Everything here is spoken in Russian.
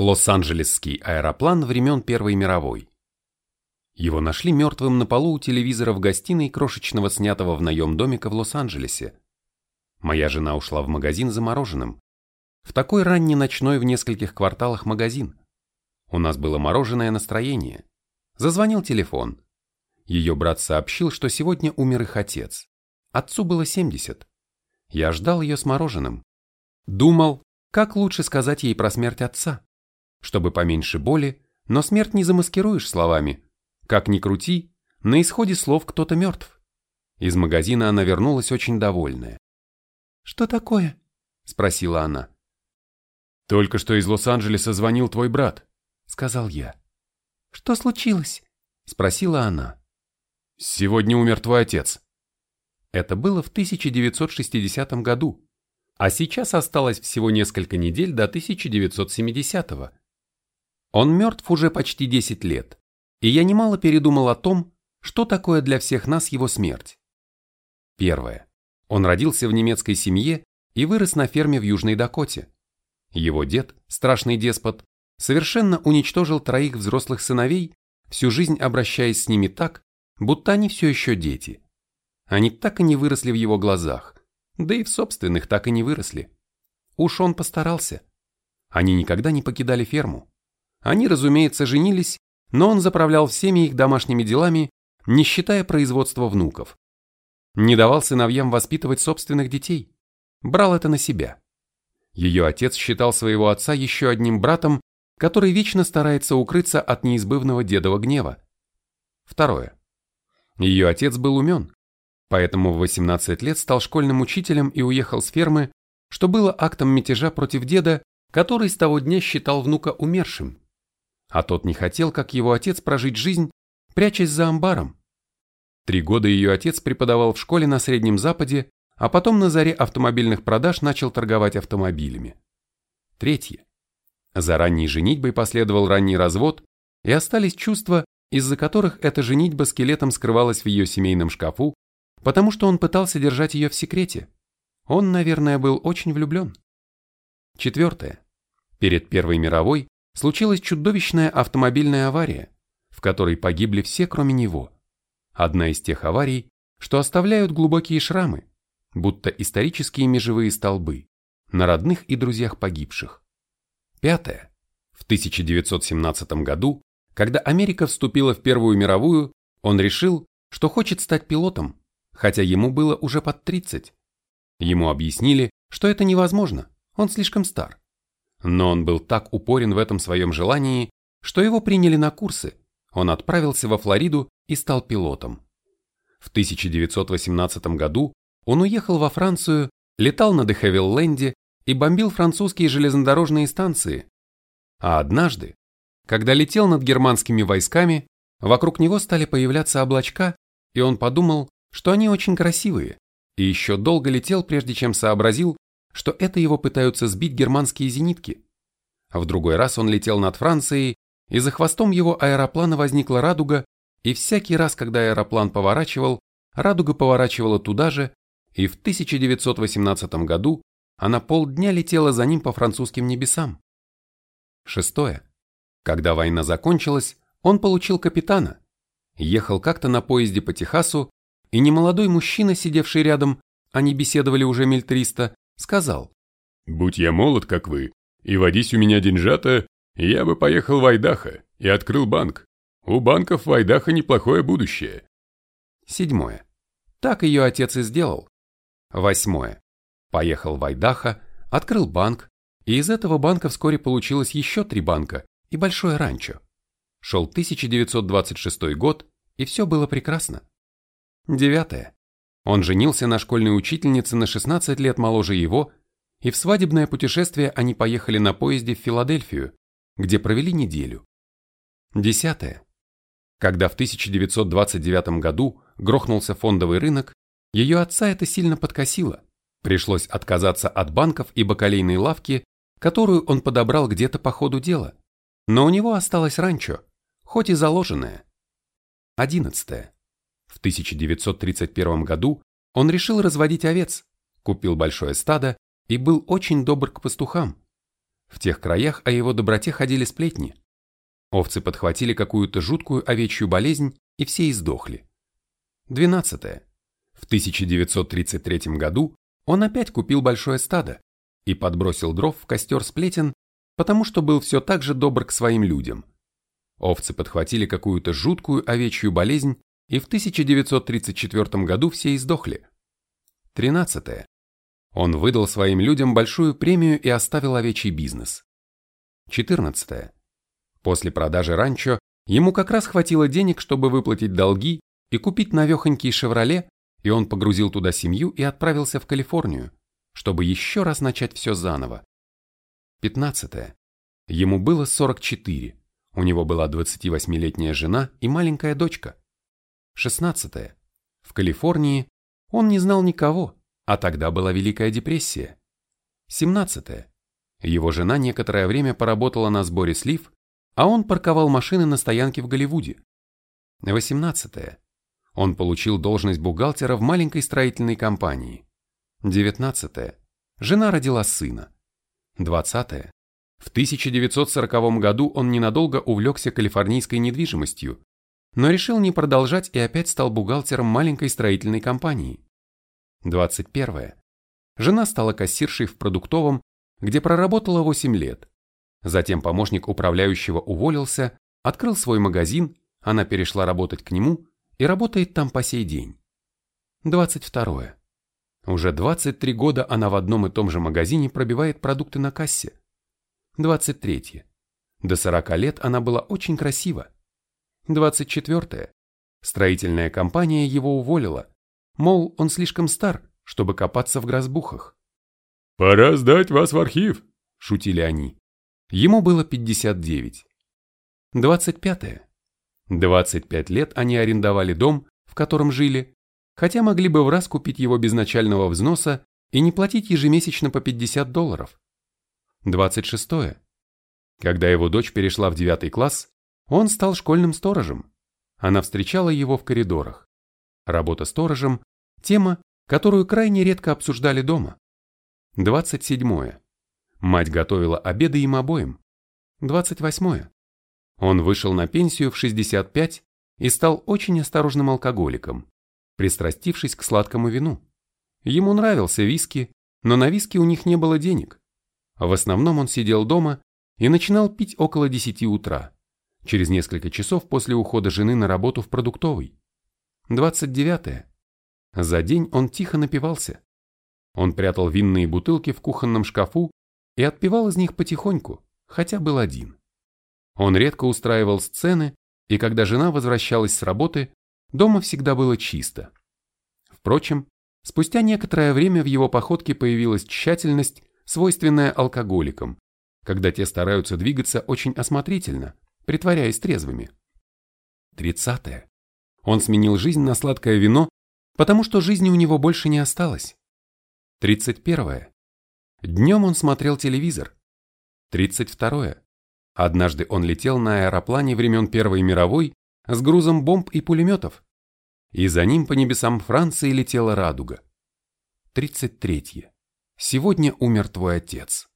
Лос-Анджелесский аэроплан времен Первой мировой. Его нашли мертвым на полу у телевизора в гостиной крошечного снятого в наем домика в Лос-Анджелесе. Моя жена ушла в магазин за мороженым. В такой ранний ночной в нескольких кварталах магазин. У нас было мороженое настроение. Зазвонил телефон. Ее брат сообщил, что сегодня умер их отец. Отцу было 70. Я ждал ее с мороженым. Думал, как лучше сказать ей про смерть отца чтобы поменьше боли, но смерть не замаскируешь словами. Как ни крути, на исходе слов кто-то мертв. Из магазина она вернулась очень довольная. «Что такое?» – спросила она. «Только что из Лос-Анджелеса звонил твой брат», – сказал я. «Что случилось?» – спросила она. «Сегодня умер твой отец». Это было в 1960 году, а сейчас осталось всего несколько недель до 1970-го. Он мертв уже почти 10 лет, и я немало передумал о том, что такое для всех нас его смерть. Первое. Он родился в немецкой семье и вырос на ферме в Южной Дакоте. Его дед, страшный деспот, совершенно уничтожил троих взрослых сыновей, всю жизнь обращаясь с ними так, будто они все еще дети. Они так и не выросли в его глазах, да и в собственных так и не выросли. Уж он постарался. Они никогда не покидали ферму. Они, разумеется, женились, но он заправлял всеми их домашними делами, не считая производства внуков. Не давал сыновьям воспитывать собственных детей. Брал это на себя. Ее отец считал своего отца еще одним братом, который вечно старается укрыться от неизбывного дедова гнева. Второе. Ее отец был умен, поэтому в 18 лет стал школьным учителем и уехал с фермы, что было актом мятежа против деда, который с того дня считал внука умершим а тот не хотел, как его отец, прожить жизнь, прячась за амбаром. Три года ее отец преподавал в школе на Среднем Западе, а потом на заре автомобильных продаж начал торговать автомобилями. Третье. За ранней женитьбой последовал ранний развод, и остались чувства, из-за которых эта женитьба скелетом скрывалась в ее семейном шкафу, потому что он пытался держать ее в секрете. Он, наверное, был очень влюблен. Четвертое. Перед Первой мировой случилась чудовищная автомобильная авария, в которой погибли все, кроме него. Одна из тех аварий, что оставляют глубокие шрамы, будто исторические межевые столбы, на родных и друзьях погибших. Пятое. В 1917 году, когда Америка вступила в Первую мировую, он решил, что хочет стать пилотом, хотя ему было уже под 30. Ему объяснили, что это невозможно, он слишком стар. Но он был так упорен в этом своем желании, что его приняли на курсы. Он отправился во Флориду и стал пилотом. В 1918 году он уехал во Францию, летал на Дехевилленде и бомбил французские железнодорожные станции. А однажды, когда летел над германскими войсками, вокруг него стали появляться облачка, и он подумал, что они очень красивые, и еще долго летел, прежде чем сообразил, что это его пытаются сбить германские зенитки. А в другой раз он летел над Францией, и за хвостом его аэроплана возникла радуга, и всякий раз, когда аэроплан поворачивал, радуга поворачивала туда же, и в 1918 году она полдня летела за ним по французским небесам. Шестое. Когда война закончилась, он получил капитана, ехал как-то на поезде по Техасу, и немолодой мужчина, сидевший рядом, они беседовали уже миль триста, сказал. «Будь я молод, как вы, и водись у меня деньжата, я бы поехал в Айдахо и открыл банк. У банков в Айдахо неплохое будущее». Седьмое. Так ее отец и сделал. Восьмое. Поехал в Айдахо, открыл банк, и из этого банка вскоре получилось еще три банка и большое ранчо. Шел 1926 год, и все было прекрасно. Девятое. Он женился на школьной учительнице на 16 лет моложе его, и в свадебное путешествие они поехали на поезде в Филадельфию, где провели неделю. Десятое. Когда в 1929 году грохнулся фондовый рынок, ее отца это сильно подкосило. Пришлось отказаться от банков и бакалейной лавки, которую он подобрал где-то по ходу дела. Но у него осталось ранчо, хоть и заложенное. Одиннадцатое. В 1931 году он решил разводить овец, купил большое стадо и был очень добр к пастухам. В тех краях о его доброте ходили сплетни. Овцы подхватили какую-то жуткую овечью болезнь, и все издохли. 12. В 1933 году он опять купил большое стадо и подбросил дров в костер сплетен, потому что был все так же добр к своим людям. Овцы подхватили какую-то жуткую овечью болезнь, и в 1934 году все издохли. 13. Он выдал своим людям большую премию и оставил овечий бизнес. 14. После продажи ранчо ему как раз хватило денег, чтобы выплатить долги и купить навехонький «Шевроле», и он погрузил туда семью и отправился в Калифорнию, чтобы еще раз начать все заново. 15. Ему было 44. У него была 28-летняя жена и маленькая дочка. 16. В Калифорнии он не знал никого, а тогда была Великая депрессия. 17. Его жена некоторое время поработала на сборе слив, а он парковал машины на стоянке в Голливуде. 18. Он получил должность бухгалтера в маленькой строительной компании. 19. Жена родила сына. 20. В 1940 году он ненадолго увлекся калифорнийской недвижимостью, но решил не продолжать и опять стал бухгалтером маленькой строительной компании. 21. Жена стала кассиршей в продуктовом, где проработала 8 лет. Затем помощник управляющего уволился, открыл свой магазин, она перешла работать к нему и работает там по сей день. 22. Уже 23 года она в одном и том же магазине пробивает продукты на кассе. 23. До 40 лет она была очень красива. 24. Строительная компания его уволила, мол, он слишком стар, чтобы копаться в грозбухах. «Пора сдать вас в архив», – шутили они. Ему было 59. 25. 25 лет они арендовали дом, в котором жили, хотя могли бы в раз купить его без начального взноса и не платить ежемесячно по 50 долларов. 26. Когда его дочь перешла в девятый класс, он стал школьным сторожем. Она встречала его в коридорах. Работа сторожем – тема, которую крайне редко обсуждали дома. 27. Мать готовила обеды им обоим. 28. Он вышел на пенсию в 65 и стал очень осторожным алкоголиком, пристрастившись к сладкому вину. Ему нравился виски, но на виски у них не было денег. В основном он сидел дома и начинал пить около 10 утра, через несколько часов после ухода жены на работу в продуктовый. 29. -е. За день он тихо напивался. Он прятал винные бутылки в кухонном шкафу и отпивал из них потихоньку, хотя был один. Он редко устраивал сцены, и когда жена возвращалась с работы, дома всегда было чисто. Впрочем, спустя некоторое время в его походке появилась тщательность свойственная алкоголикам, когда те стараются двигаться очень осмотрительно, притворяясь трезвыми. Тридцатое. Он сменил жизнь на сладкое вино, потому что жизни у него больше не осталось. Тридцать первое. Днем он смотрел телевизор. Тридцать второе. Однажды он летел на аэроплане времен Первой мировой с грузом бомб и пулеметов. И за ним по небесам Франции летела радуга. Тридцать третье. Сегодня умер твой отец.